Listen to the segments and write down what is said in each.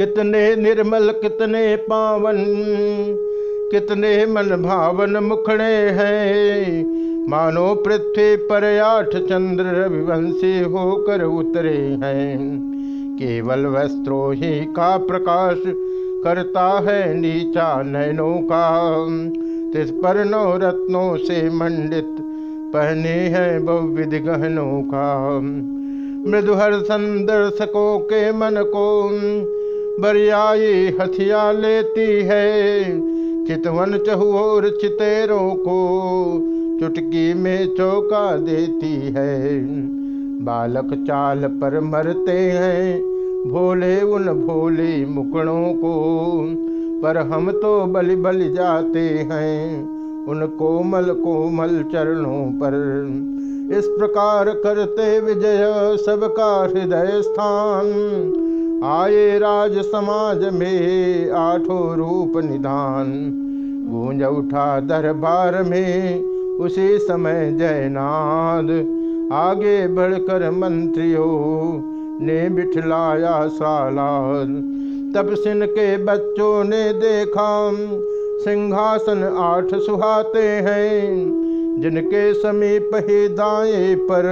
कितने निर्मल, कितने पावन, कितने मन भावन मुखड़े हैं। मानो पृथ्वी पर आठ चंद्र रविवंशी होकर उतरे हैं। केवल वस्त्रों ही का प्रकाश करता है नीचा नयनों का। तिस पर नौ रत्नों से मंडित पहने हैं बहुविध गहनों का। मृदुहर संदर्शकों के मन को बरियाई हथिया लेती है। चितवन चहुओर चितेरों को चुटकी में चौका देती है। बालक चाल पर मरते हैं, भोले उन भोले मुकड़ों को। पर हम तो बलि बलि जाते हैं, उन कोमल कोमल चरणों पर। इस प्रकार करते विजय सबका हृदय स्थान। आए राज समाज में आठों रूप निदान गूंज उठा दरबार में उसी समय जयनाद। आगे बढ़कर मंत्रियों ने बिठलाया सालाद। तब सिन के बच्चों ने देखा, सिंहासन आठ सुहाते हैं। जिनके समीप ही दाएँ पर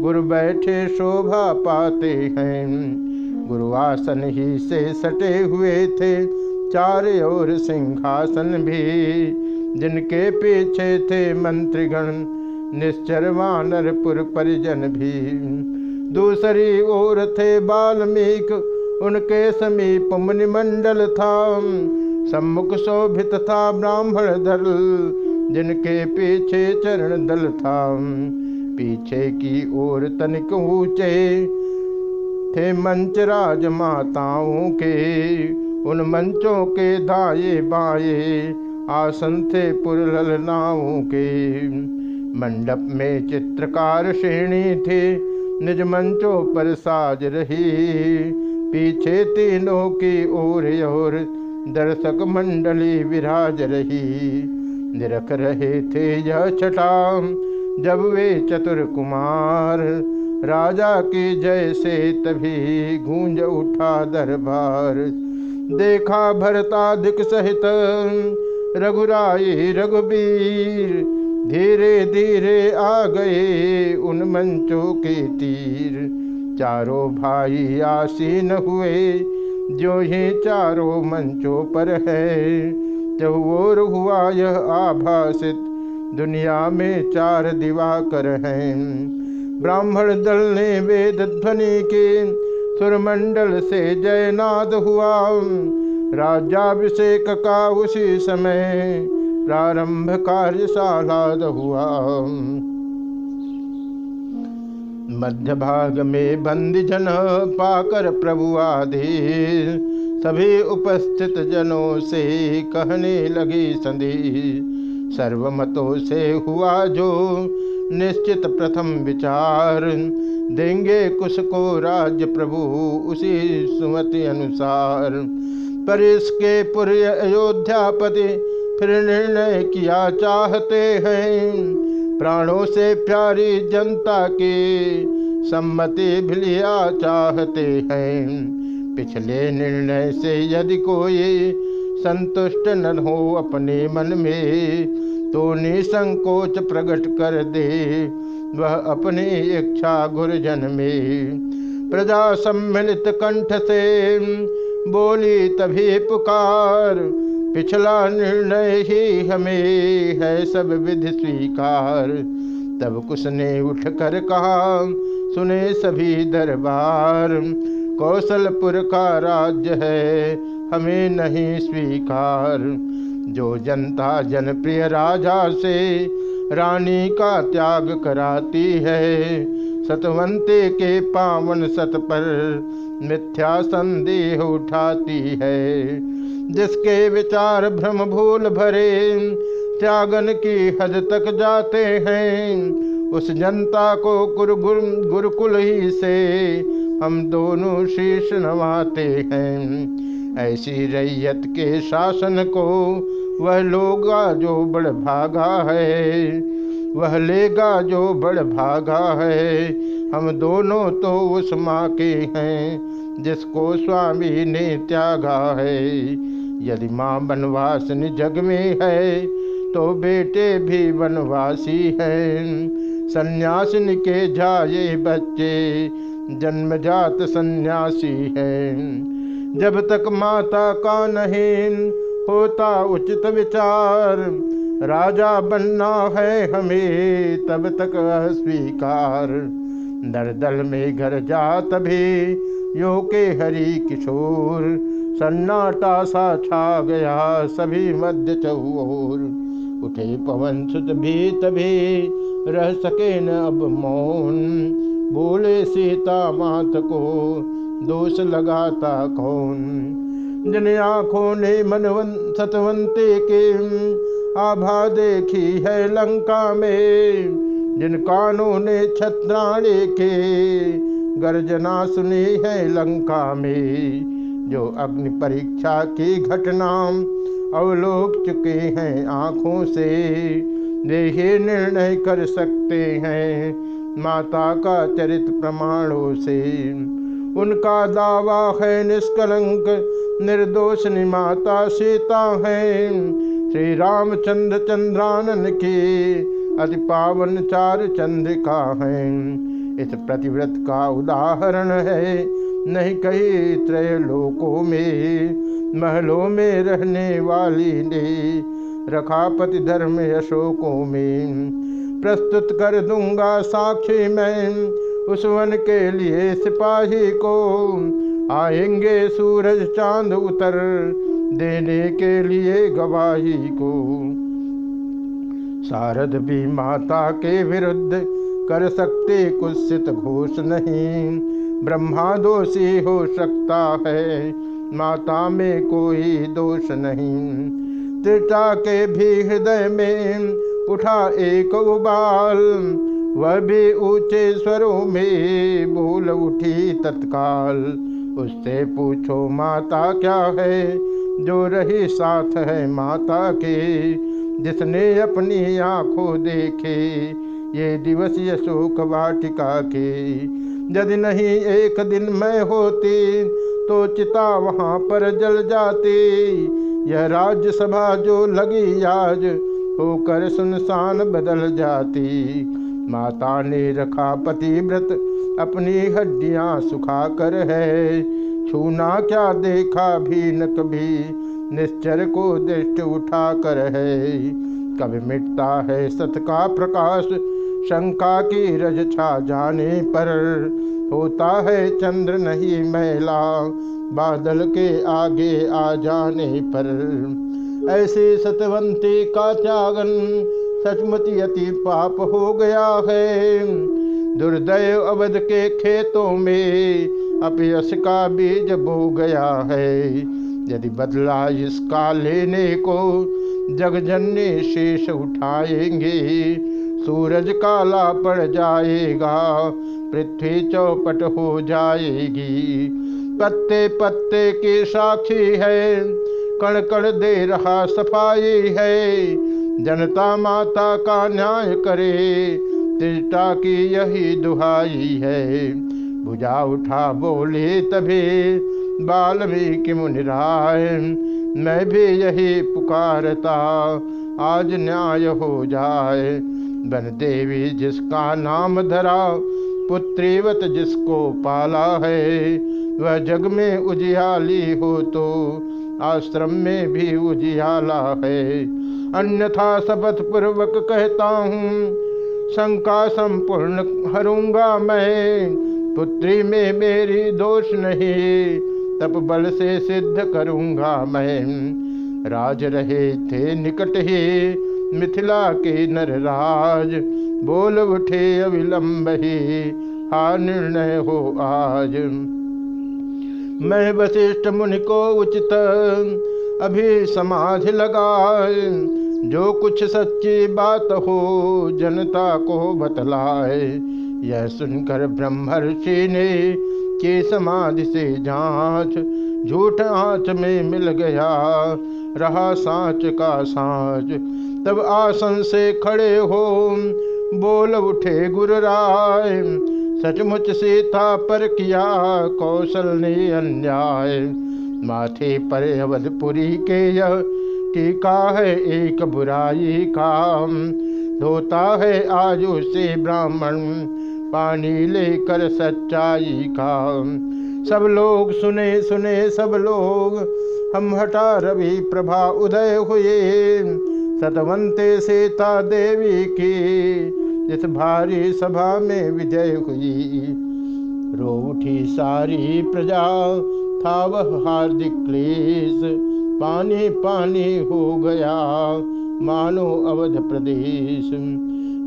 गुरु बैठे शोभा पाते हैं। गुरुआसन ही से सटे हुए थे। चार और सिंहासन भी जिनके पीछे थे मंत्रीगण, निश्चर वानरपुर परिजन भी। दूसरी ओर थे बाल्मीक, उनके समीप मुनिमंडल था। सम्मुख शोभित था ब्राह्मण दल, जिनके पीछे चरण दल था। पीछे की ओर तनिक ऊँचे थे मंच राज माताओं के, उन मंचों के दाए बाए, आसन थे पुरलनाओं के। मंडप में चित्रकार श्रेणी थे, निज मंचों पर साज रही। पीछे तीनों की ओर और दर्शक मंडली विराज रही। निरख रहे थे यह छटा, जब वे चतुर कुमार राजा की जय से तभी गूंज उठा दरबार। देखा भरताधिक सहित रघुराई रघुबीर, धीरे धीरे आ गए उन मंचों के तीर। चारों भाई आसीन हुए जो ही चारों मंचों पर है। चौर हुआ यह आभासित, दुनिया में चार दिवाकर हैं। ब्राह्मण दल ने वेद ध्वनि के, सुरमंडल से जयनाद हुआ। राज्याभिषेक का उसी समय प्रारंभ कार्यशाला हुआ। मध्य भाग में बंदी जन पाकर प्रभु आदि, सभी उपस्थित जनों से कहने लगी संधि। सर्वमतों से हुआ जो निश्चित प्रथम विचार देंगे कुश को राज्य प्रभु उसी सुमति अनुसार। पर इसके पुर्य अयोध्यापति फिर निर्णय किया चाहते हैं। प्राणों से प्यारी जनता की सम्मति भी लिया चाहते हैं। पिछले निर्णय से यदि कोई संतुष्ट न हो अपने मन में तो निसंकोच प्रकट कर दे। वह अपनी इच्छा गुरजन में प्रजा सम्मिलित कंठ से बोली, तभी पुकार, पिछला निर्णय ही हमें है सब विधि स्वीकार। तब कुछ ने उठ कर कहा, सुने सभी दरबार, कौशलपुर का राज्य है, हमें नहीं स्वीकार। जो जनता जनप्रिय राजा से रानी का त्याग कराती है। सतवंते के पावन सत पर मिथ्या संदेह उठाती है। जिसके विचार भ्रम भूल भरे, त्यागन की हद तक जाते हैं। उस जनता को गुरु गुरुकुल ही से हम दोनों शीश नवाते हैं। ऐसी रैयत के शासन को वह लोग जो बड़ भागा है, वह लेगा जो बड़ भागा है। हम दोनों तो उस माँ के हैं जिसको स्वामी ने त्यागा है। यदि माँ वनवासिनी जग में है तो बेटे भी वनवासी हैं। सन्यासिनी के जाए बच्चे, जन्मजात सन्यासी हैं। जब तक माता का नहीं होता उचित विचार, राजा बनना है हमें तब तक अस्वीकार। दर दल में घर जा तभी यो के हरी किशोर, सन्नाटा सा छा गया सभी मध्य चौर। उठे पवन सुत भी तभी रह सके न अब मौन बोले, सीता मात को दोष लगाता कौन? जिन आँखों ने मनवन, सतवंते के आभा देखी है लंका में, जिन कानों ने छत्राणे के गर्जना सुनी है लंका में, जो अग्नि परीक्षा की घटना अवलोक चुके हैं आँखों से ही निर्णय कर सकते हैं माता का चरित प्रमाणों से। उनका दावा है निष्कलंक, निर्दोष माता सीता है। श्री रामचंद्र चंद्रानन की अति पावन चार चंद्रिका है। इस प्रतिव्रत का उदाहरण है, नहीं कही त्रय लोकों में, महलों में रहने वाली ने रखा पति धर्म अशोकों में। प्रस्तुत कर दूँगा साक्षी मैं उस वन के लिए सिपाही को। आएँगे सूरज चाँद उतर देने के लिए गवाही को। शारद भी माता के विरुद्ध कर सकते, कुत्सित घोष नहीं। ब्रह्मा दोषी हो सकता है, माता में कोई दोष नहीं। त्रिटा के भी हृदय में उठा एक उबाल वह भी ऊँचे स्वरों में बोल उठी तत्काल। उससे पूछो, माता क्या है? जो रही साथ है माता के, जिसने अपनी आँखों देखे, ये दिवस अशोक वाटिका के। यदि नहीं एक दिन मैं होती तो चिता वहाँ पर जल जाती। यह राज्यसभा जो लगी आज होकर सुनसान बदल जाती। माता ने रखा पतिव्रत, अपनी हड्डियाँ सुखा कर है। छूना क्या देखा भी न कभी निश्चर को दृष्ट उठा कर है। कभी मिटता है सत का प्रकाश, शंका की रज छा जाने पर। होता है चंद्र नहीं मैला, बादल के आगे आ जाने पर। ऐसे सतवंती का त्यागन सचमती अति पाप हो गया है। दुर्दय अवध के खेतों में अपयस का बीज बो गया है। यदि बदला इसका लेने को जगजन्य शेष उठाएँगे, सूरज काला पड़ जाएगा, पृथ्वी चौपट हो जाएगी। पत्ते पत्ते की साक्षी है कण कण दे रहा सफ़ाई है। जनता माता का न्याय करे। तिष्टा की यही दुहाई है। भुजा उठा बोले तभी बाल्मीकि मुनिराय मैं भी यही पुकारता, आज न्याय हो जाए। बन देवी जिसका नाम धरा पुत्रीवत जिसको पाला है, वह जग में उजियाली हो तो आश्रम में भी उजियाला है। अन्यथा शपथ पूर्वक कहता हूँ, शंका संपूर्ण हरूँगा मैं, पुत्री में मेरी दोष नहीं, तप बल से सिद्ध करूँगा मैं। राज रहे थे निकट ही मिथिला के नरराज, बोल उठे अविलंब ही, हा निर्णय हो आज। मैं वशिष्ठ मुनि को उचित अभी समाधि लगाए, जो कुछ सच्ची बात हो जनता को बतलाए। यह सुनकर ब्रह्मर्षि ने के समाधि से जाँच, झूठ आँच में मिल गया, रहा सांच का सांच। तब आसन से खड़े हो। बोल उठे गुरु राय सचमुच सीता पर किया कौशल ने अन्याय। माथे पर अवधपुरी के यह टीका है एक बुराई का। धोता है आज उसे ब्राह्मण, पानी लेकर सच्चाई का। सब लोग सुने सुने सब लोग, हम हटा रवि प्रभा उदय हुए। सतवंते सीता देवी की इस भारी सभा में विजय हुई। रो उठी सारी प्रजा, था वह हार्दिक क्लेश। पानी पानी हो गया, मानो अवध प्रदेश।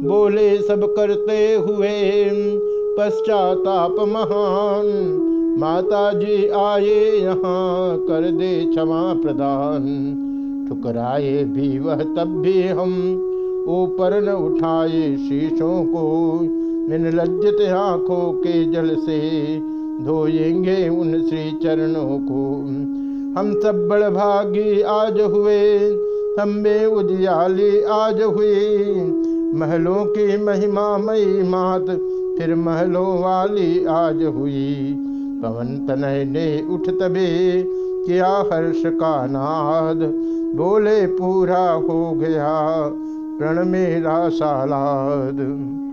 बोले, सब करते हुए पश्चाताप महान। माता जी आए यहाँ, कर दे क्षमा प्रदान। ठुकराए भी वह तब भी हम। ऊपर न उठाए शीशों को लज्जित आँखों के जल से धोएँगे उन श्री चरणों को। हम सब बड़ भागी आज हुए, हम में उजियाली आज हुई। महलों की महिमा मई मात फिर महलों वाली आज हुई। पवन तनय ने उठ तबे किया हर्ष का नाद। बोले पूरा हो गया प्रण मेरा सालाद।